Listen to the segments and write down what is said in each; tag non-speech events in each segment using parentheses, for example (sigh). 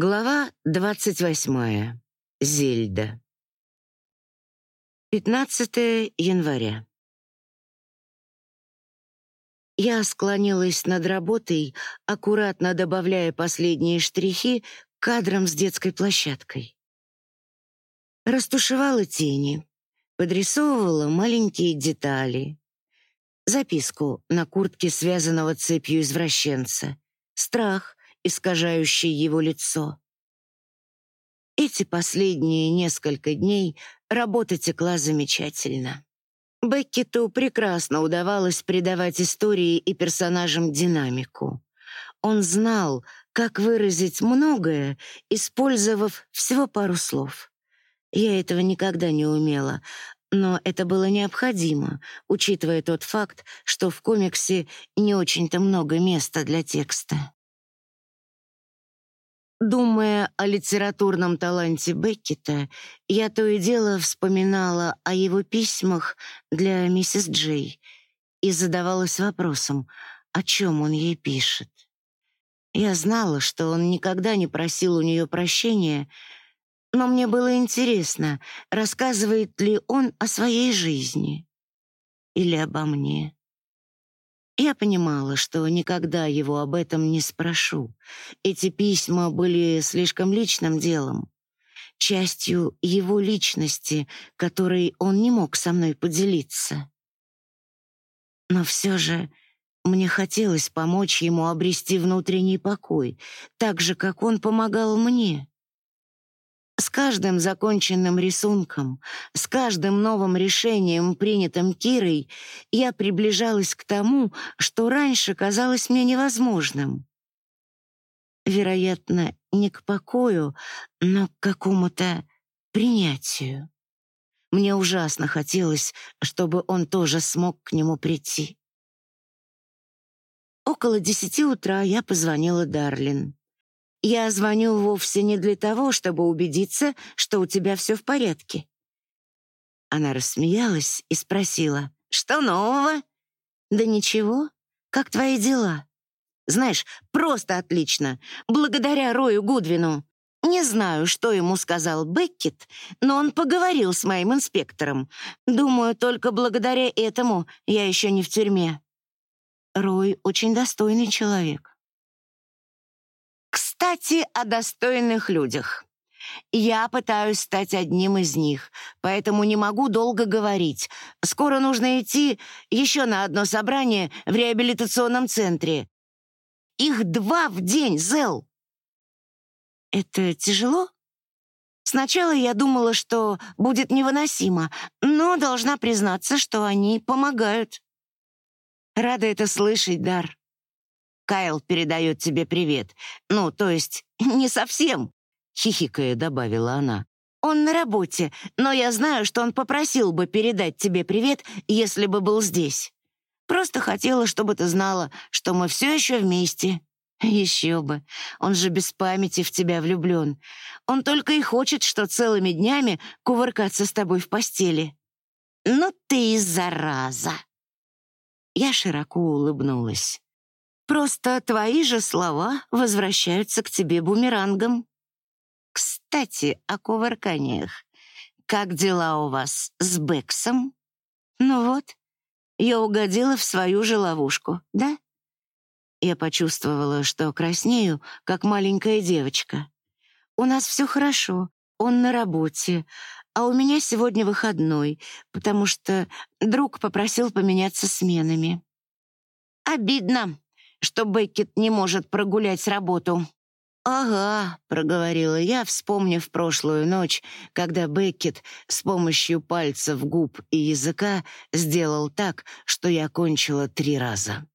Глава двадцать восьмая. Зельда. 15 января. Я склонилась над работой, аккуратно добавляя последние штрихи к кадрам с детской площадкой. Растушевала тени, подрисовывала маленькие детали. Записку на куртке связанного цепью извращенца. Страх, искажающий его лицо. Эти последние несколько дней работа текла замечательно. Беккету прекрасно удавалось придавать истории и персонажам динамику. Он знал, как выразить многое, использовав всего пару слов. Я этого никогда не умела, но это было необходимо, учитывая тот факт, что в комиксе не очень-то много места для текста. Думая о литературном таланте Беккета, я то и дело вспоминала о его письмах для миссис Джей и задавалась вопросом, о чем он ей пишет. Я знала, что он никогда не просил у нее прощения, но мне было интересно, рассказывает ли он о своей жизни или обо мне. Я понимала, что никогда его об этом не спрошу. Эти письма были слишком личным делом, частью его личности, которой он не мог со мной поделиться. Но все же мне хотелось помочь ему обрести внутренний покой, так же, как он помогал мне. С каждым законченным рисунком, с каждым новым решением, принятым Кирой, я приближалась к тому, что раньше казалось мне невозможным. Вероятно, не к покою, но к какому-то принятию. Мне ужасно хотелось, чтобы он тоже смог к нему прийти. Около десяти утра я позвонила Дарлин. Я звоню вовсе не для того, чтобы убедиться, что у тебя все в порядке. Она рассмеялась и спросила, что нового? Да ничего. Как твои дела? Знаешь, просто отлично. Благодаря Рою Гудвину. Не знаю, что ему сказал Беккет, но он поговорил с моим инспектором. Думаю, только благодаря этому я еще не в тюрьме. Рой очень достойный человек. Кстати, о достойных людях. Я пытаюсь стать одним из них, поэтому не могу долго говорить. Скоро нужно идти еще на одно собрание в реабилитационном центре. Их два в день, Зел. Это тяжело? Сначала я думала, что будет невыносимо, но должна признаться, что они помогают. Рада это слышать, Дар. Кайл передает тебе привет. Ну, то есть, (laughs) не совсем, хихикая добавила она. Он на работе, но я знаю, что он попросил бы передать тебе привет, если бы был здесь. Просто хотела, чтобы ты знала, что мы все еще вместе. Еще бы. Он же без памяти в тебя влюблен. Он только и хочет, что целыми днями кувыркаться с тобой в постели. Ну ты и зараза. Я широко улыбнулась. Просто твои же слова возвращаются к тебе бумерангом. Кстати, о кувырканиях. Как дела у вас с Бэксом? Ну вот, я угодила в свою же ловушку, да? Я почувствовала, что краснею, как маленькая девочка. У нас все хорошо, он на работе, а у меня сегодня выходной, потому что друг попросил поменяться сменами. Обидно, что Беккет не может прогулять работу». «Ага», — проговорила я, вспомнив прошлую ночь, когда Беккет с помощью пальцев, губ и языка сделал так, что я кончила три раза.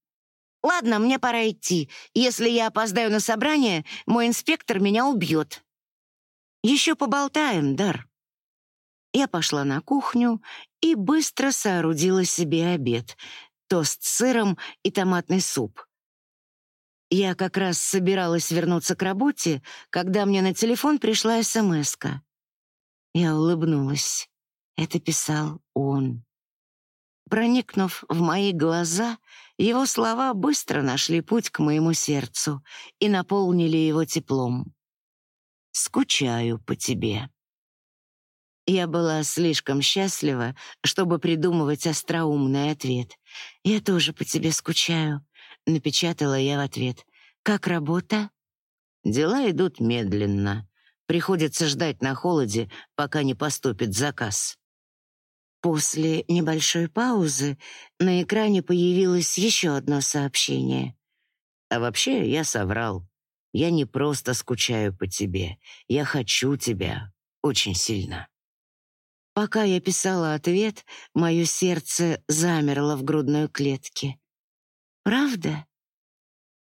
«Ладно, мне пора идти. Если я опоздаю на собрание, мой инспектор меня убьет». «Еще поболтаем, Дар». Я пошла на кухню и быстро соорудила себе обед. Тост с сыром и томатный суп. Я как раз собиралась вернуться к работе, когда мне на телефон пришла СМСка. Я улыбнулась. Это писал он. Проникнув в мои глаза, его слова быстро нашли путь к моему сердцу и наполнили его теплом. скучаю по тебе». Я была слишком счастлива, чтобы придумывать остроумный ответ. «Я тоже по тебе скучаю», — напечатала я в ответ. «Как работа?» «Дела идут медленно. Приходится ждать на холоде, пока не поступит заказ». После небольшой паузы на экране появилось еще одно сообщение. «А вообще я соврал. Я не просто скучаю по тебе. Я хочу тебя очень сильно». Пока я писала ответ, мое сердце замерло в грудной клетке. «Правда?»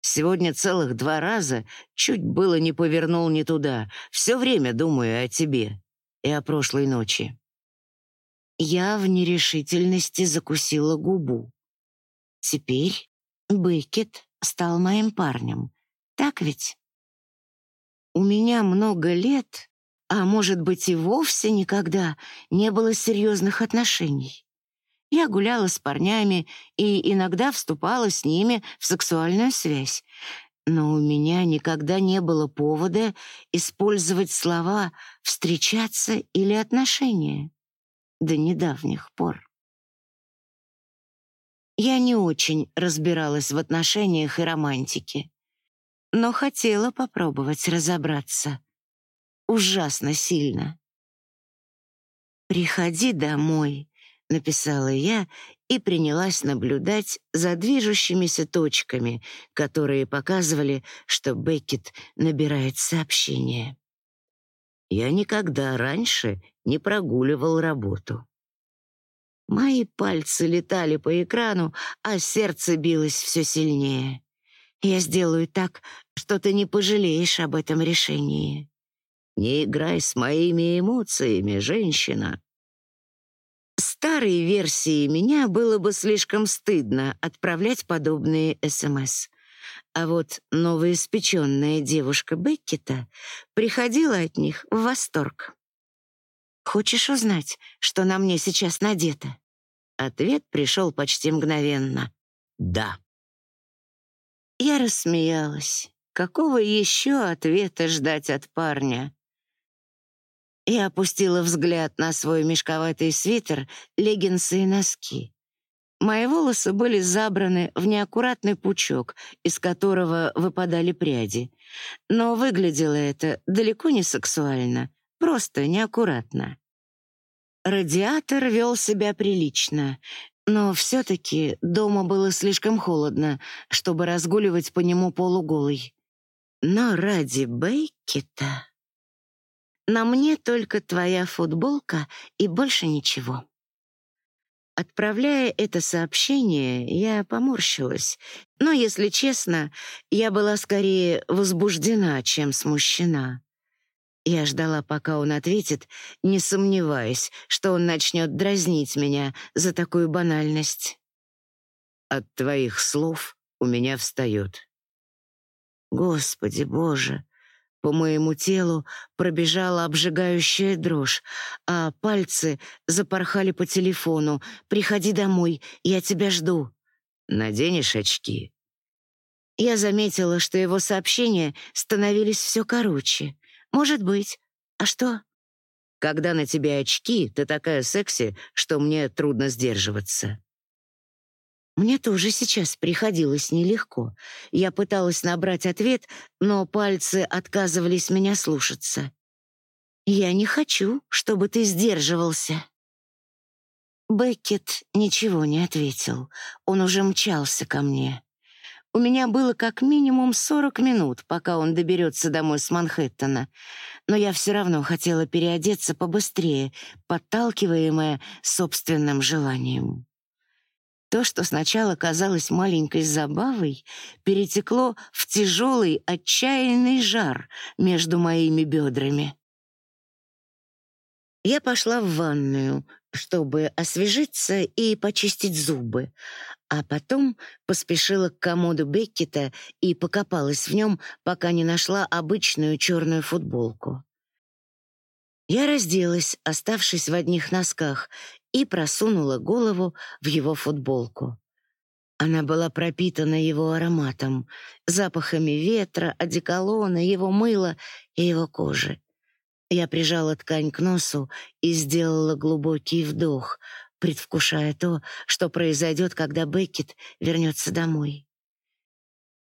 Сегодня целых два раза чуть было не повернул не туда. Все время думаю о тебе и о прошлой ночи. Я в нерешительности закусила губу. Теперь Беккет стал моим парнем. Так ведь? У меня много лет, а может быть и вовсе никогда, не было серьезных отношений. Я гуляла с парнями и иногда вступала с ними в сексуальную связь. Но у меня никогда не было повода использовать слова «встречаться» или «отношения» до недавних пор. Я не очень разбиралась в отношениях и романтике, но хотела попробовать разобраться. Ужасно сильно. «Приходи домой», — написала я и принялась наблюдать за движущимися точками, которые показывали, что Беккет набирает сообщение. Я никогда раньше не прогуливал работу. Мои пальцы летали по экрану, а сердце билось все сильнее. Я сделаю так, что ты не пожалеешь об этом решении. Не играй с моими эмоциями, женщина. Старой версии меня было бы слишком стыдно отправлять подобные СМС. А вот новоиспеченная девушка Беккета приходила от них в восторг. «Хочешь узнать, что на мне сейчас надето?» Ответ пришел почти мгновенно. «Да». Я рассмеялась. Какого еще ответа ждать от парня? Я опустила взгляд на свой мешковатый свитер, леггинсы и носки. Мои волосы были забраны в неаккуратный пучок, из которого выпадали пряди. Но выглядело это далеко не сексуально, просто неаккуратно. Радиатор вел себя прилично, но все-таки дома было слишком холодно, чтобы разгуливать по нему полуголой. Но ради Бейкета... На мне только твоя футболка и больше ничего. Отправляя это сообщение, я поморщилась, но, если честно, я была скорее возбуждена, чем смущена. Я ждала, пока он ответит, не сомневаясь, что он начнет дразнить меня за такую банальность. От твоих слов у меня встает. Господи Боже, по моему телу пробежала обжигающая дрожь, а пальцы запорхали по телефону. «Приходи домой, я тебя жду». «Наденешь очки?» Я заметила, что его сообщения становились все короче. «Может быть. А что?» «Когда на тебе очки, ты такая секси, что мне трудно сдерживаться». Мне тоже сейчас приходилось нелегко. Я пыталась набрать ответ, но пальцы отказывались меня слушаться. «Я не хочу, чтобы ты сдерживался». Беккет ничего не ответил. Он уже мчался ко мне. У меня было как минимум 40 минут, пока он доберется домой с Манхэттена, но я все равно хотела переодеться побыстрее, подталкиваемая собственным желанием. То, что сначала казалось маленькой забавой, перетекло в тяжелый, отчаянный жар между моими бедрами. Я пошла в ванную, чтобы освежиться и почистить зубы, а потом поспешила к комоду Беккета и покопалась в нем, пока не нашла обычную черную футболку. Я разделась, оставшись в одних носках, и просунула голову в его футболку. Она была пропитана его ароматом, запахами ветра, одеколона, его мыла и его кожи. Я прижала ткань к носу и сделала глубокий вдох, предвкушая то, что произойдет, когда Беккет вернется домой.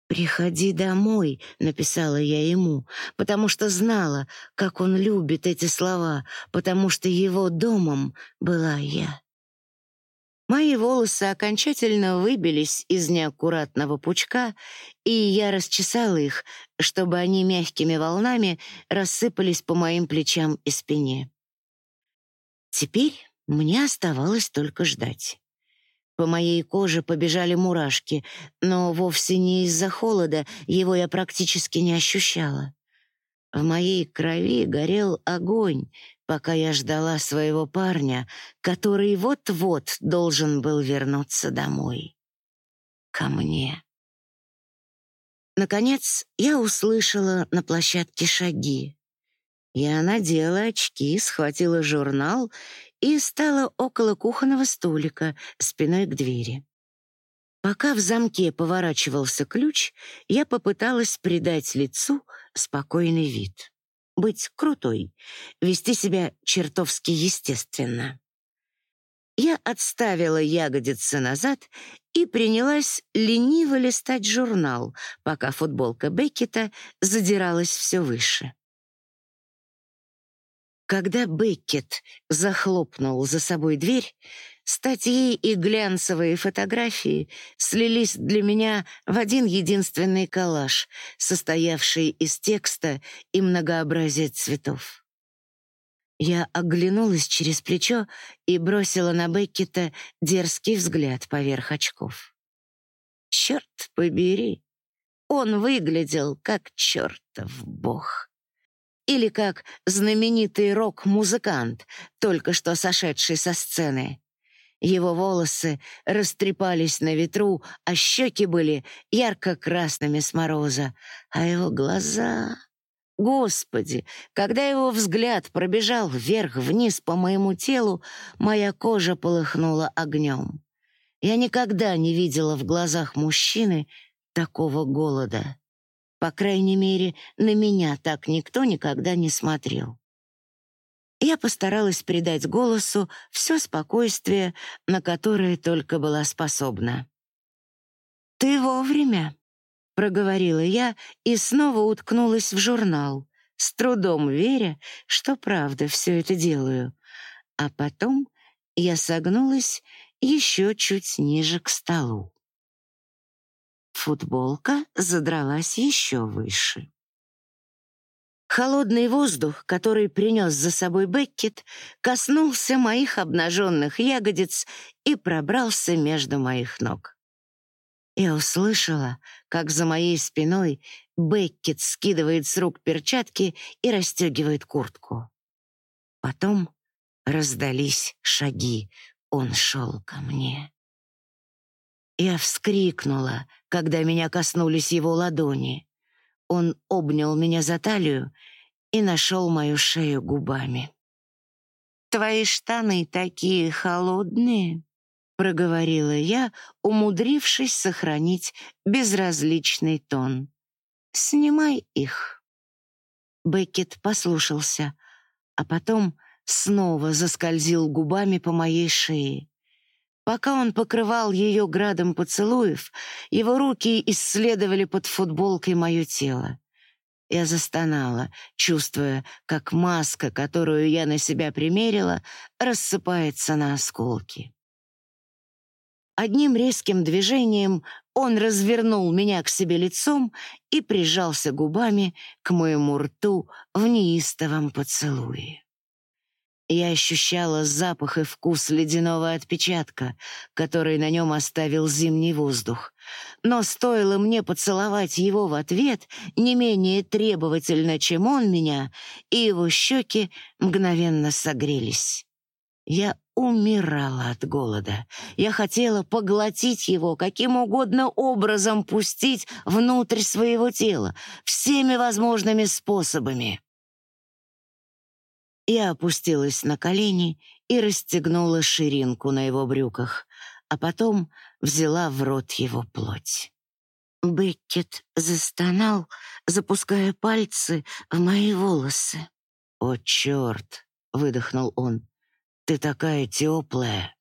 «Приходи домой», — написала я ему, потому что знала, как он любит эти слова, потому что его домом была я. Мои волосы окончательно выбились из неаккуратного пучка, и я расчесала их, чтобы они мягкими волнами рассыпались по моим плечам и спине. Теперь мне оставалось только ждать. По моей коже побежали мурашки, но вовсе не из-за холода, его я практически не ощущала. В моей крови горел огонь, пока я ждала своего парня, который вот-вот должен был вернуться домой. Ко мне. Наконец, я услышала на площадке шаги. Я надела очки, схватила журнал и стала около кухонного столика, спиной к двери. Пока в замке поворачивался ключ, я попыталась придать лицу спокойный вид. Быть крутой, вести себя чертовски естественно. Я отставила ягодицы назад и принялась лениво листать журнал, пока футболка Беккета задиралась все выше. Когда Беккет захлопнул за собой дверь, статьи и глянцевые фотографии слились для меня в один единственный коллаж, состоявший из текста и многообразия цветов. Я оглянулась через плечо и бросила на Беккета дерзкий взгляд поверх очков. Черт побери, он выглядел как чертов бог или как знаменитый рок-музыкант, только что сошедший со сцены. Его волосы растрепались на ветру, а щеки были ярко-красными с мороза, а его глаза... Господи, когда его взгляд пробежал вверх-вниз по моему телу, моя кожа полыхнула огнем. Я никогда не видела в глазах мужчины такого голода. По крайней мере, на меня так никто никогда не смотрел. Я постаралась придать голосу все спокойствие, на которое только была способна. «Ты вовремя», — проговорила я и снова уткнулась в журнал, с трудом веря, что правда все это делаю. А потом я согнулась еще чуть ниже к столу. Футболка задралась еще выше. Холодный воздух, который принес за собой Беккет, коснулся моих обнаженных ягодиц и пробрался между моих ног. Я услышала, как за моей спиной Беккет скидывает с рук перчатки и расстегивает куртку. Потом раздались шаги. Он шел ко мне. Я вскрикнула, когда меня коснулись его ладони. Он обнял меня за талию и нашел мою шею губами. «Твои штаны такие холодные», — проговорила я, умудрившись сохранить безразличный тон. «Снимай их». Беккет послушался, а потом снова заскользил губами по моей шее. Пока он покрывал ее градом поцелуев, его руки исследовали под футболкой мое тело. Я застонала, чувствуя, как маска, которую я на себя примерила, рассыпается на осколки. Одним резким движением он развернул меня к себе лицом и прижался губами к моему рту в неистовом поцелуе. Я ощущала запах и вкус ледяного отпечатка, который на нем оставил зимний воздух. Но стоило мне поцеловать его в ответ, не менее требовательно, чем он меня, и его щеки мгновенно согрелись. Я умирала от голода. Я хотела поглотить его, каким угодно образом пустить внутрь своего тела, всеми возможными способами. Я опустилась на колени и расстегнула ширинку на его брюках, а потом взяла в рот его плоть. Беккет застонал, запуская пальцы в мои волосы. «О, черт!» — выдохнул он. «Ты такая теплая!»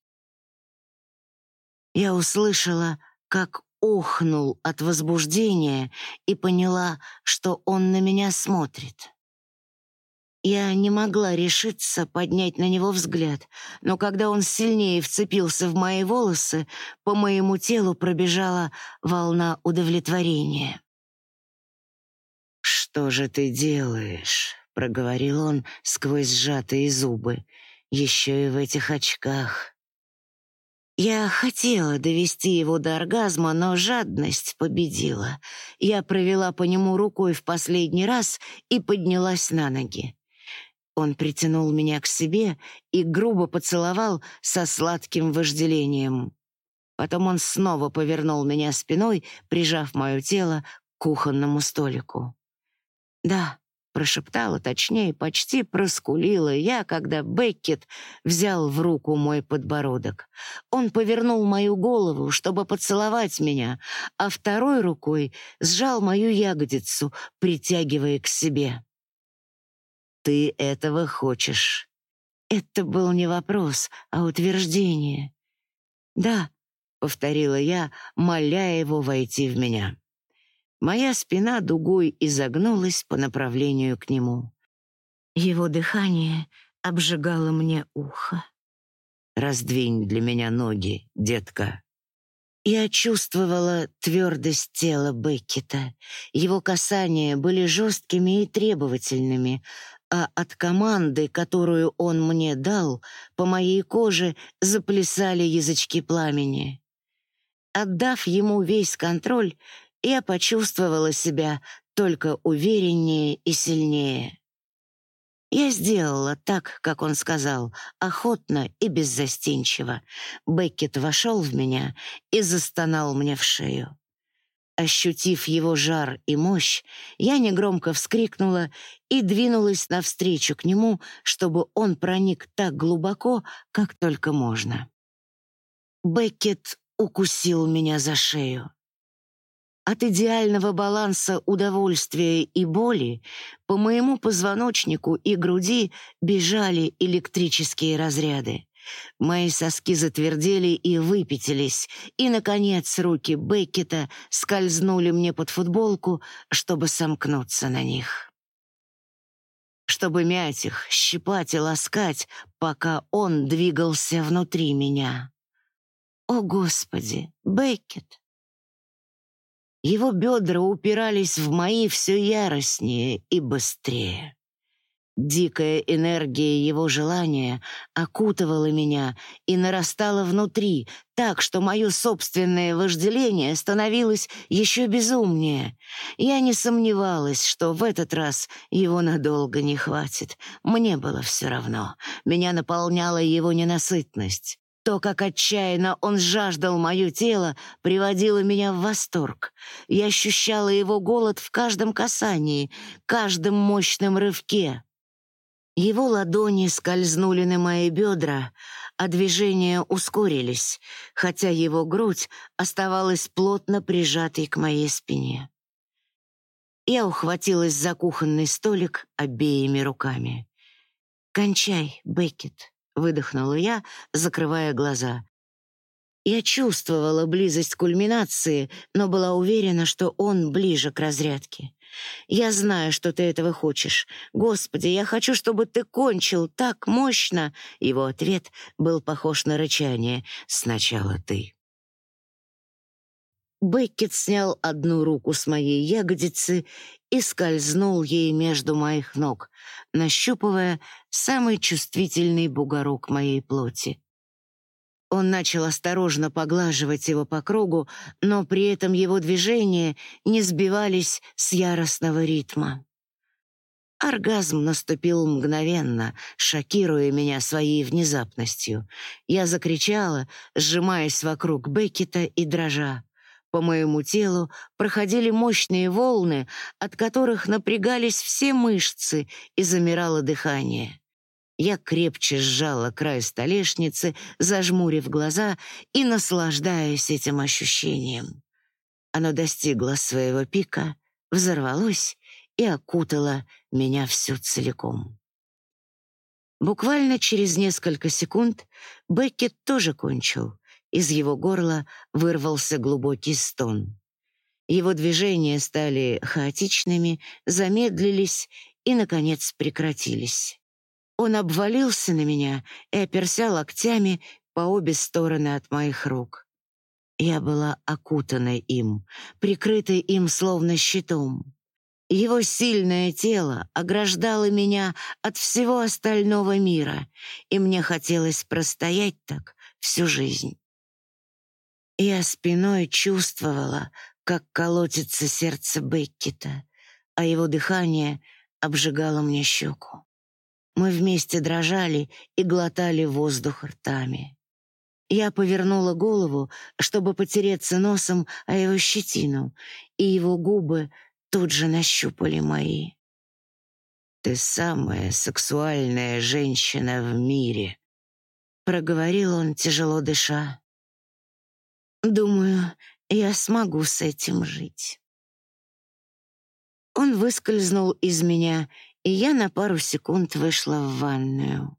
Я услышала, как охнул от возбуждения и поняла, что он на меня смотрит. Я не могла решиться поднять на него взгляд, но когда он сильнее вцепился в мои волосы, по моему телу пробежала волна удовлетворения. «Что же ты делаешь?» — проговорил он сквозь сжатые зубы. «Еще и в этих очках». Я хотела довести его до оргазма, но жадность победила. Я провела по нему рукой в последний раз и поднялась на ноги. Он притянул меня к себе и грубо поцеловал со сладким вожделением. Потом он снова повернул меня спиной, прижав мое тело к кухонному столику. Да, прошептала, точнее, почти проскулила я, когда Беккет взял в руку мой подбородок. Он повернул мою голову, чтобы поцеловать меня, а второй рукой сжал мою ягодицу, притягивая к себе. «Ты этого хочешь?» Это был не вопрос, а утверждение. «Да», — повторила я, моля его войти в меня. Моя спина дугой изогнулась по направлению к нему. Его дыхание обжигало мне ухо. «Раздвинь для меня ноги, детка». Я чувствовала твердость тела Беккета. Его касания были жесткими и требовательными, а от команды, которую он мне дал, по моей коже заплясали язычки пламени. Отдав ему весь контроль, я почувствовала себя только увереннее и сильнее. Я сделала так, как он сказал, охотно и беззастенчиво. Беккет вошел в меня и застонал мне в шею. Ощутив его жар и мощь, я негромко вскрикнула и двинулась навстречу к нему, чтобы он проник так глубоко, как только можно. Беккет укусил меня за шею. От идеального баланса удовольствия и боли по моему позвоночнику и груди бежали электрические разряды. Мои соски затвердели и выпятились, и, наконец, руки Беккета скользнули мне под футболку, чтобы сомкнуться на них. Чтобы мять их, щипать и ласкать, пока он двигался внутри меня. О, Господи, Беккет! Его бедра упирались в мои все яростнее и быстрее. Дикая энергия его желания окутывала меня и нарастала внутри, так что мое собственное вожделение становилось еще безумнее. Я не сомневалась, что в этот раз его надолго не хватит. Мне было все равно. Меня наполняла его ненасытность. То, как отчаянно он жаждал мое тело, приводило меня в восторг. Я ощущала его голод в каждом касании, каждом мощном рывке. Его ладони скользнули на мои бедра, а движения ускорились, хотя его грудь оставалась плотно прижатой к моей спине. Я ухватилась за кухонный столик обеими руками. «Кончай, Беккет», выдохнула я, закрывая глаза. Я чувствовала близость кульминации, но была уверена, что он ближе к разрядке. Я знаю, что ты этого хочешь. Господи, я хочу, чтобы ты кончил так мощно. Его ответ был похож на рычание. Сначала ты. Беккет снял одну руку с моей ягодицы и скользнул ей между моих ног, нащупывая самый чувствительный бугорок моей плоти. Он начал осторожно поглаживать его по кругу, но при этом его движения не сбивались с яростного ритма. Оргазм наступил мгновенно, шокируя меня своей внезапностью. Я закричала, сжимаясь вокруг Беккета и дрожа. По моему телу проходили мощные волны, от которых напрягались все мышцы и замирало дыхание. Я крепче сжала край столешницы, зажмурив глаза и наслаждаясь этим ощущением. Оно достигло своего пика, взорвалось и окутало меня всю целиком. Буквально через несколько секунд Беккет тоже кончил. Из его горла вырвался глубокий стон. Его движения стали хаотичными, замедлились и, наконец, прекратились. Он обвалился на меня и оперся локтями по обе стороны от моих рук. Я была окутана им, прикрытой им словно щитом. Его сильное тело ограждало меня от всего остального мира, и мне хотелось простоять так всю жизнь. Я спиной чувствовала, как колотится сердце Беккета, а его дыхание обжигало мне щеку. Мы вместе дрожали и глотали воздух ртами. Я повернула голову, чтобы потереться носом о его щетину, и его губы тут же нащупали мои. «Ты самая сексуальная женщина в мире», — проговорил он, тяжело дыша. «Думаю, я смогу с этим жить». Он выскользнул из меня и я на пару секунд вышла в ванную.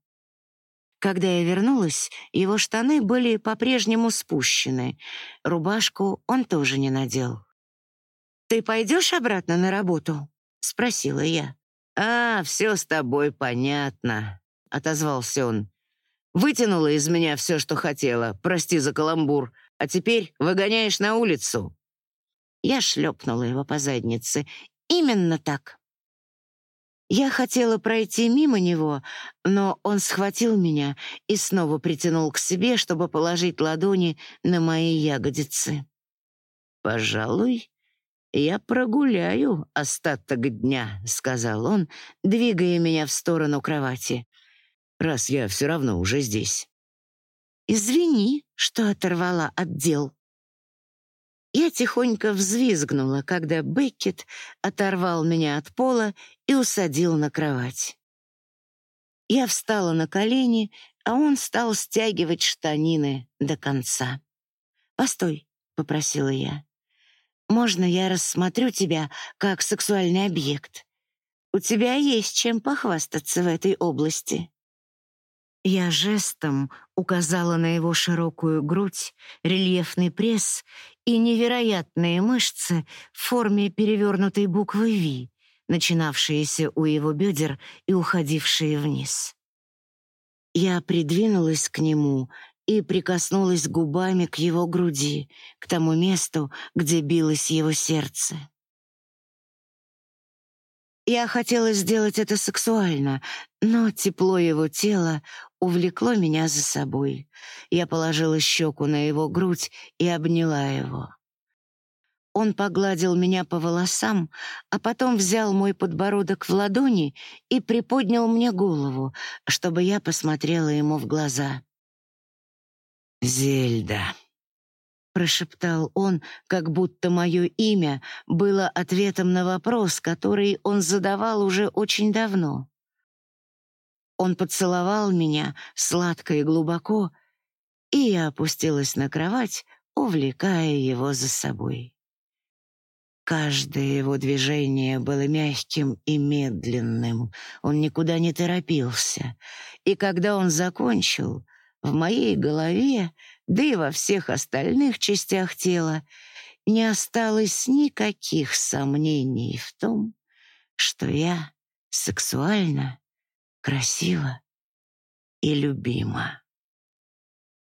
Когда я вернулась, его штаны были по-прежнему спущены. Рубашку он тоже не надел. «Ты пойдешь обратно на работу?» — спросила я. «А, все с тобой понятно», — отозвался он. «Вытянула из меня все, что хотела, прости за каламбур, а теперь выгоняешь на улицу». Я шлепнула его по заднице. «Именно так». Я хотела пройти мимо него, но он схватил меня и снова притянул к себе, чтобы положить ладони на мои ягодицы. «Пожалуй, я прогуляю остаток дня», — сказал он, двигая меня в сторону кровати, «раз я все равно уже здесь». «Извини, что оторвала от дел», я тихонько взвизгнула, когда Беккет оторвал меня от пола и усадил на кровать. Я встала на колени, а он стал стягивать штанины до конца. «Постой», — попросила я. «Можно я рассмотрю тебя как сексуальный объект? У тебя есть чем похвастаться в этой области». Я жестом указала на его широкую грудь, рельефный пресс и невероятные мышцы в форме перевернутой буквы «Ви», начинавшиеся у его бедер и уходившие вниз. Я придвинулась к нему и прикоснулась губами к его груди, к тому месту, где билось его сердце. Я хотела сделать это сексуально, но тепло его тела увлекло меня за собой. Я положила щеку на его грудь и обняла его. Он погладил меня по волосам, а потом взял мой подбородок в ладони и приподнял мне голову, чтобы я посмотрела ему в глаза. «Зельда», прошептал он, как будто мое имя было ответом на вопрос, который он задавал уже очень давно. Он поцеловал меня сладко и глубоко, и я опустилась на кровать, увлекая его за собой. Каждое его движение было мягким и медленным, он никуда не торопился, и когда он закончил, в моей голове да и во всех остальных частях тела, не осталось никаких сомнений в том, что я сексуальна, красива и любима.